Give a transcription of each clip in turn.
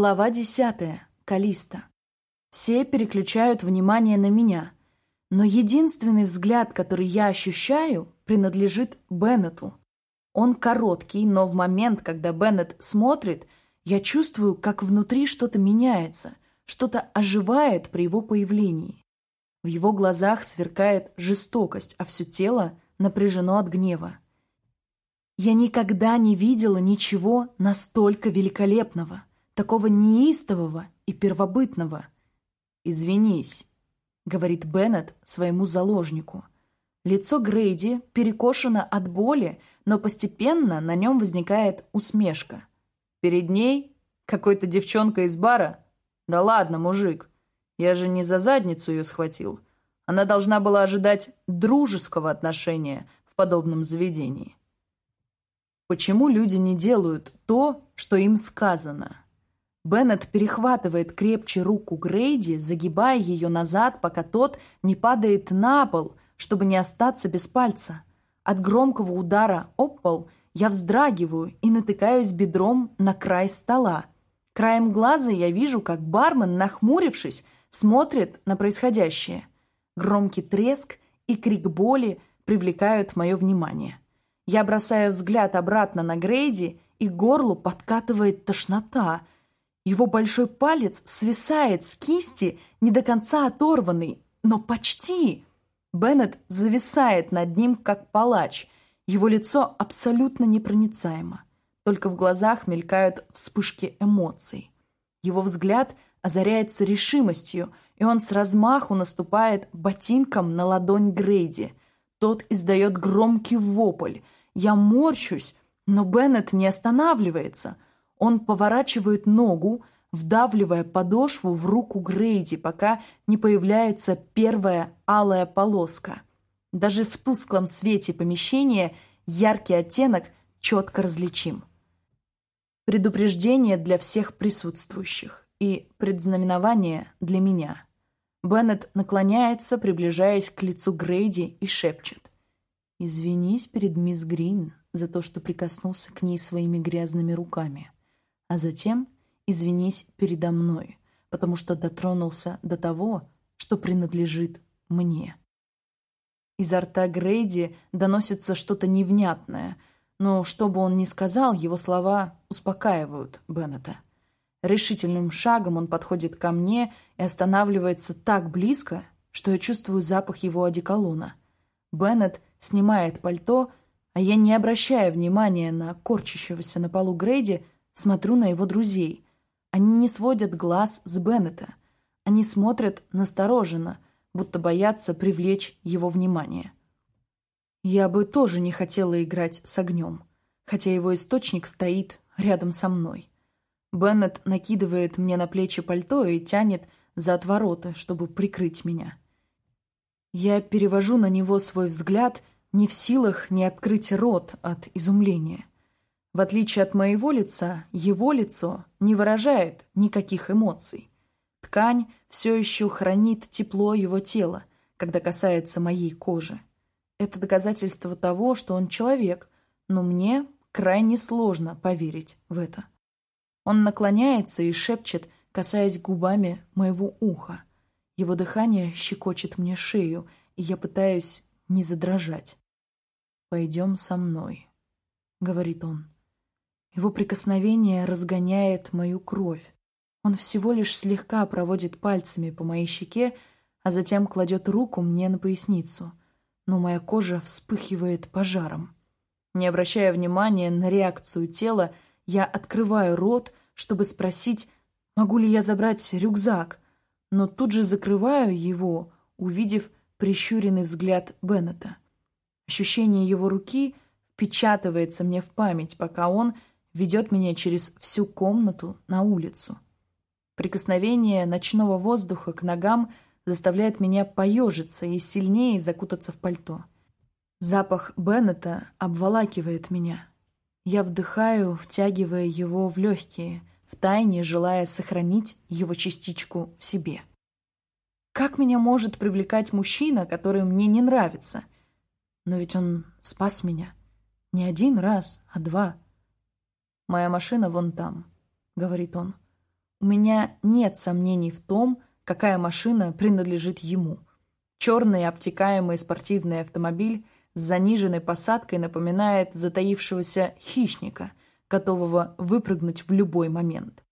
Глава десятая. Калиста. Все переключают внимание на меня, но единственный взгляд, который я ощущаю, принадлежит Беннету. Он короткий, но в момент, когда Беннет смотрит, я чувствую, как внутри что-то меняется, что-то оживает при его появлении. В его глазах сверкает жестокость, а все тело напряжено от гнева. Я никогда не видела ничего настолько великолепного, такого неистового и первобытного. «Извинись», — говорит Беннет своему заложнику. Лицо Грейди перекошено от боли, но постепенно на нем возникает усмешка. Перед ней какой-то девчонка из бара? Да ладно, мужик, я же не за задницу ее схватил. Она должна была ожидать дружеского отношения в подобном заведении. Почему люди не делают то, что им сказано? Беннет перехватывает крепче руку Грейди, загибая ее назад, пока тот не падает на пол, чтобы не остаться без пальца. От громкого удара об пол я вздрагиваю и натыкаюсь бедром на край стола. Краем глаза я вижу, как бармен, нахмурившись, смотрит на происходящее. Громкий треск и крик боли привлекают мое внимание. Я бросаю взгляд обратно на Грейди, и горло подкатывает тошнота. Его большой палец свисает с кисти, не до конца оторванный, но почти. Беннет зависает над ним, как палач. Его лицо абсолютно непроницаемо. Только в глазах мелькают вспышки эмоций. Его взгляд озаряется решимостью, и он с размаху наступает ботинком на ладонь Грейди. Тот издает громкий вопль. Я морщусь, но Беннет не останавливается. Он поворачивает ногу, вдавливая подошву в руку Грейди, пока не появляется первая алая полоска. Даже в тусклом свете помещения яркий оттенок четко различим. Предупреждение для всех присутствующих и предзнаменование для меня. Беннет наклоняется, приближаясь к лицу Грейди и шепчет. «Извинись перед мисс Грин за то, что прикоснулся к ней своими грязными руками, а затем извинись передо мной, потому что дотронулся до того, что принадлежит мне». Изо рта Грейди доносится что-то невнятное, но что бы он ни сказал, его слова успокаивают Беннета. Решительным шагом он подходит ко мне и останавливается так близко, что я чувствую запах его одеколона. Беннет снимает пальто, а я, не обращая внимания на корчащегося на полу Грейди, смотрю на его друзей. Они не сводят глаз с Беннета. Они смотрят настороженно, будто боятся привлечь его внимание. Я бы тоже не хотела играть с огнем, хотя его источник стоит рядом со мной. Беннет накидывает мне на плечи пальто и тянет за отвороты, чтобы прикрыть меня. Я перевожу на него свой взгляд, не в силах не открыть рот от изумления. В отличие от моего лица, его лицо не выражает никаких эмоций. Ткань все еще хранит тепло его тела, когда касается моей кожи. Это доказательство того, что он человек, но мне крайне сложно поверить в это. Он наклоняется и шепчет, касаясь губами моего уха. Его дыхание щекочет мне шею, и я пытаюсь не задрожать. «Пойдем со мной», — говорит он. Его прикосновение разгоняет мою кровь. Он всего лишь слегка проводит пальцами по моей щеке, а затем кладет руку мне на поясницу. Но моя кожа вспыхивает пожаром. Не обращая внимания на реакцию тела, я открываю рот, чтобы спросить, могу ли я забрать рюкзак, но тут же закрываю его, увидев прищуренный взгляд Беннета. Ощущение его руки впечатывается мне в память, пока он ведет меня через всю комнату на улицу. Прикосновение ночного воздуха к ногам заставляет меня поежиться и сильнее закутаться в пальто. Запах Беннета обволакивает меня. Я вдыхаю, втягивая его в легкие, втайне желая сохранить его частичку в себе. Как меня может привлекать мужчина, который мне не нравится? Но ведь он спас меня. Не один раз, а два. «Моя машина вон там», — говорит он. У меня нет сомнений в том, какая машина принадлежит ему. Черный обтекаемый спортивный автомобиль с заниженной посадкой напоминает затаившегося хищника, готового выпрыгнуть в любой момент.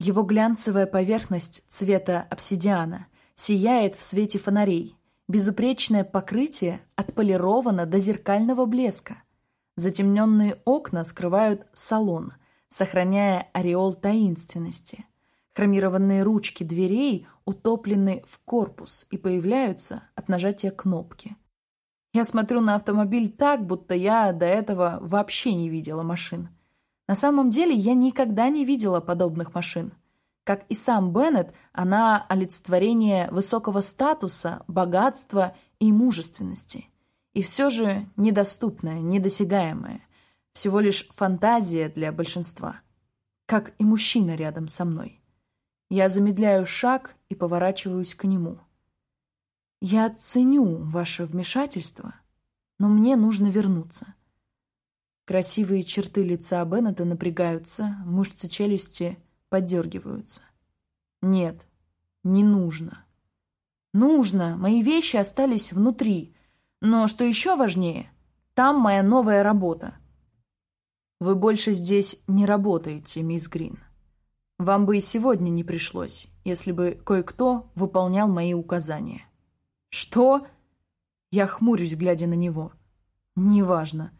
Его глянцевая поверхность цвета обсидиана сияет в свете фонарей. Безупречное покрытие отполировано до зеркального блеска. Затемненные окна скрывают салон, сохраняя ореол таинственности. Хромированные ручки дверей утоплены в корпус и появляются от нажатия кнопки. Я смотрю на автомобиль так, будто я до этого вообще не видела машин. На самом деле я никогда не видела подобных машин. Как и сам Беннет, она олицетворение высокого статуса, богатства и мужественности. И все же недоступная, недосягаемая. Всего лишь фантазия для большинства. Как и мужчина рядом со мной. Я замедляю шаг и поворачиваюсь к нему. Я ценю ваше вмешательство, но мне нужно вернуться. Красивые черты лица Беннета напрягаются, мышцы челюсти поддергиваются. Нет, не нужно. Нужно, мои вещи остались внутри. Но что еще важнее, там моя новая работа. Вы больше здесь не работаете, мисс Грин. Вам бы и сегодня не пришлось, если бы кое-кто выполнял мои указания. Что? Я хмурюсь, глядя на него. Неважно.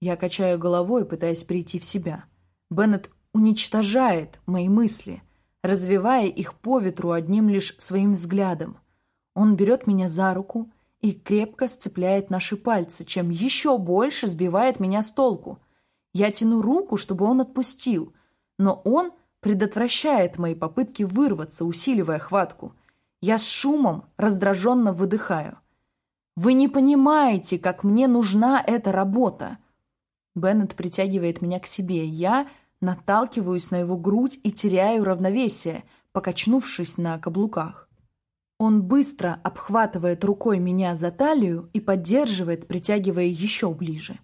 Я качаю головой, пытаясь прийти в себя. Беннет уничтожает мои мысли, развивая их по ветру одним лишь своим взглядом. Он берет меня за руку и крепко сцепляет наши пальцы, чем еще больше сбивает меня с толку. Я тяну руку, чтобы он отпустил, но он предотвращает мои попытки вырваться, усиливая хватку. Я с шумом раздраженно выдыхаю. «Вы не понимаете, как мне нужна эта работа!» Беннет притягивает меня к себе. Я наталкиваюсь на его грудь и теряю равновесие, покачнувшись на каблуках. Он быстро обхватывает рукой меня за талию и поддерживает, притягивая еще ближе.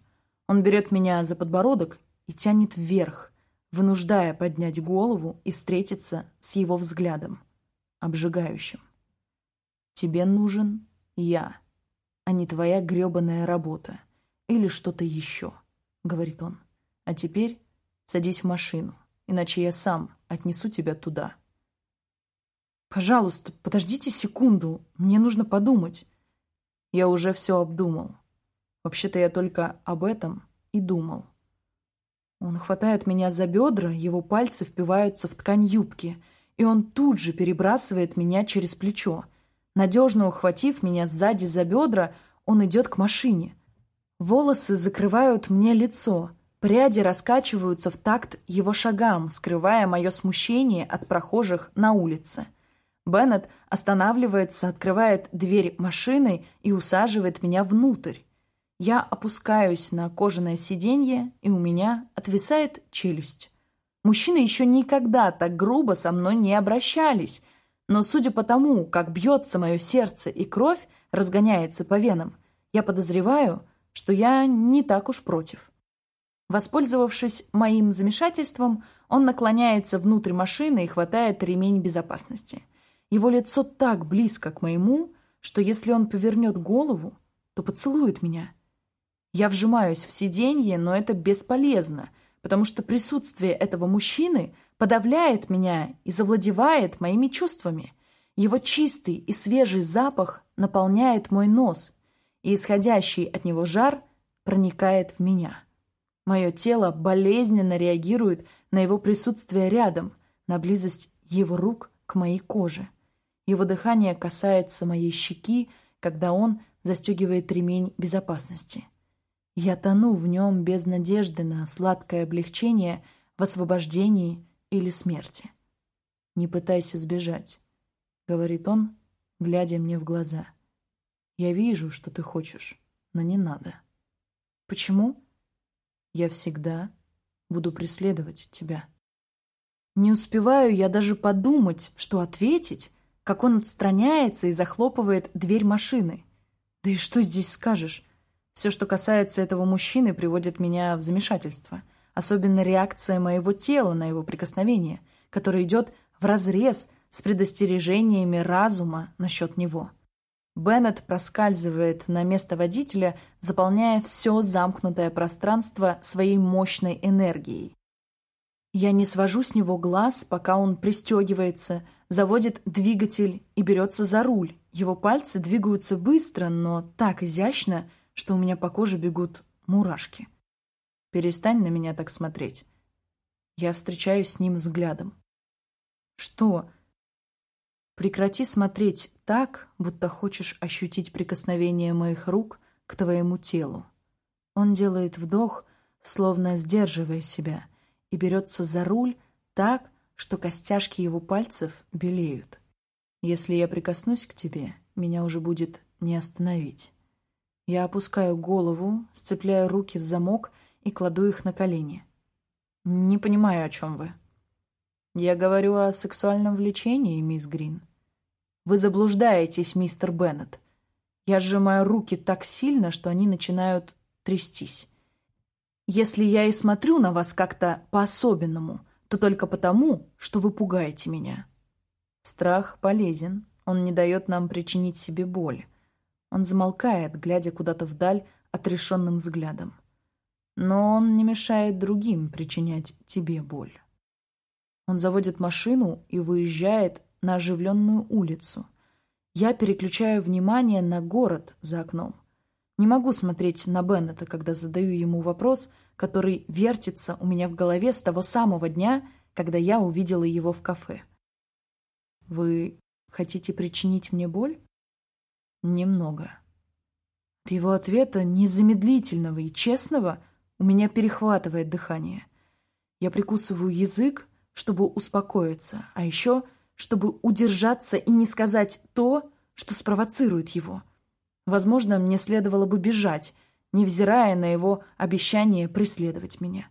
Он берет меня за подбородок и тянет вверх, вынуждая поднять голову и встретиться с его взглядом, обжигающим. «Тебе нужен я, а не твоя гребаная работа или что-то еще». — говорит он. «А теперь садись в машину, иначе я сам отнесу тебя туда». «Пожалуйста, подождите секунду, мне нужно подумать». Я уже все обдумал. Вообще-то я только об этом и думал. Он хватает меня за бедра, его пальцы впиваются в ткань юбки, и он тут же перебрасывает меня через плечо. Надежно ухватив меня сзади за бедра, он идет к машине. Волосы закрывают мне лицо, пряди раскачиваются в такт его шагам, скрывая мое смущение от прохожих на улице. Беннет останавливается, открывает дверь машины и усаживает меня внутрь. Я опускаюсь на кожаное сиденье, и у меня отвисает челюсть. Мужчины еще никогда так грубо со мной не обращались, но судя по тому, как бьется мое сердце и кровь разгоняется по венам, я подозреваю, что я не так уж против. Воспользовавшись моим замешательством, он наклоняется внутрь машины и хватает ремень безопасности. Его лицо так близко к моему, что если он повернет голову, то поцелует меня. Я вжимаюсь в сиденье, но это бесполезно, потому что присутствие этого мужчины подавляет меня и завладевает моими чувствами. Его чистый и свежий запах наполняет мой нос – и исходящий от него жар проникает в меня. Мое тело болезненно реагирует на его присутствие рядом, на близость его рук к моей коже. Его дыхание касается моей щеки, когда он застегивает ремень безопасности. Я тону в нем без надежды на сладкое облегчение в освобождении или смерти. «Не пытайся сбежать», — говорит он, глядя мне в глаза. — я вижу, что ты хочешь, но не надо. Почему? Я всегда буду преследовать тебя. Не успеваю я даже подумать, что ответить, как он отстраняется и захлопывает дверь машины. Да и что здесь скажешь? Все, что касается этого мужчины, приводит меня в замешательство. Особенно реакция моего тела на его прикосновение, который идет вразрез с предостережениями разума насчет него. Беннет проскальзывает на место водителя, заполняя все замкнутое пространство своей мощной энергией. Я не свожу с него глаз, пока он пристегивается, заводит двигатель и берется за руль. Его пальцы двигаются быстро, но так изящно, что у меня по коже бегут мурашки. Перестань на меня так смотреть. Я встречаюсь с ним взглядом. Что? Прекрати смотреть так, будто хочешь ощутить прикосновение моих рук к твоему телу. Он делает вдох, словно сдерживая себя, и берется за руль так, что костяшки его пальцев белеют. Если я прикоснусь к тебе, меня уже будет не остановить. Я опускаю голову, сцепляю руки в замок и кладу их на колени. Не понимаю, о чем вы. Я говорю о сексуальном влечении, мисс Грин. Вы заблуждаетесь, мистер Беннет. Я сжимаю руки так сильно, что они начинают трястись. Если я и смотрю на вас как-то по-особенному, то только потому, что вы пугаете меня. Страх полезен, он не дает нам причинить себе боль. Он замолкает, глядя куда-то вдаль отрешенным взглядом. Но он не мешает другим причинять тебе боль. Он заводит машину и выезжает на оживленную улицу. Я переключаю внимание на город за окном. Не могу смотреть на Беннета, когда задаю ему вопрос, который вертится у меня в голове с того самого дня, когда я увидела его в кафе. «Вы хотите причинить мне боль?» «Немного». От его ответа, незамедлительного и честного, у меня перехватывает дыхание. Я прикусываю язык, чтобы успокоиться, а еще – чтобы удержаться и не сказать то, что спровоцирует его. Возможно, мне следовало бы бежать, невзирая на его обещание преследовать меня.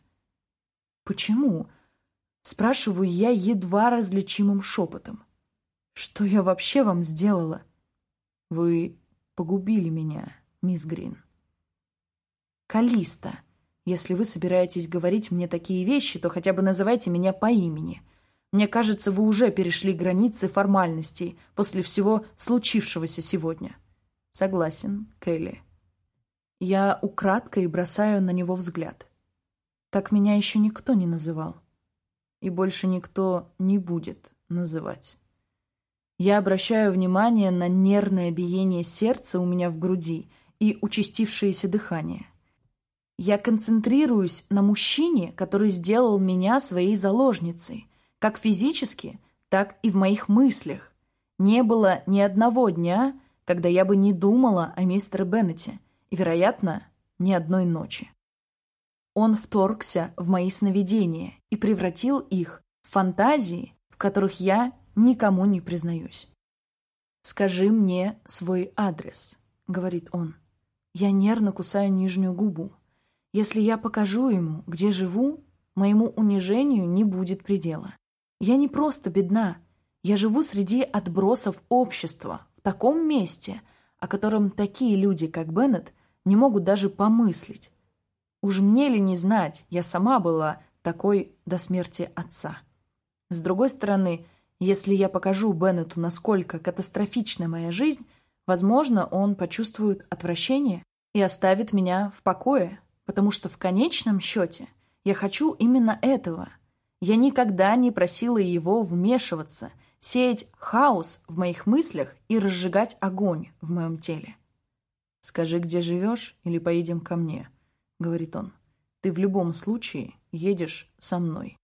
«Почему?» — спрашиваю я едва различимым шепотом. «Что я вообще вам сделала?» «Вы погубили меня, мисс Грин». «Калиста, если вы собираетесь говорить мне такие вещи, то хотя бы называйте меня по имени». Мне кажется, вы уже перешли границы формальностей после всего случившегося сегодня. Согласен, Келли. Я украдкой бросаю на него взгляд. Так меня еще никто не называл. И больше никто не будет называть. Я обращаю внимание на нервное биение сердца у меня в груди и участившееся дыхание. Я концентрируюсь на мужчине, который сделал меня своей заложницей – как физически, так и в моих мыслях. Не было ни одного дня, когда я бы не думала о мистере Беннете, и, вероятно, ни одной ночи. Он вторгся в мои сновидения и превратил их в фантазии, в которых я никому не признаюсь. «Скажи мне свой адрес», — говорит он. Я нервно кусаю нижнюю губу. Если я покажу ему, где живу, моему унижению не будет предела. Я не просто бедна. Я живу среди отбросов общества, таком месте, о котором такие люди, как Беннет, не могут даже помыслить. Уж мне ли не знать, я сама была такой до смерти отца. С другой стороны, если я покажу Беннету, насколько катастрофична моя жизнь, возможно, он почувствует отвращение и оставит меня в покое, потому что в конечном счете я хочу именно этого – я никогда не просила его вмешиваться, сеять хаос в моих мыслях и разжигать огонь в моем теле. «Скажи, где живешь, или поедем ко мне», — говорит он. «Ты в любом случае едешь со мной».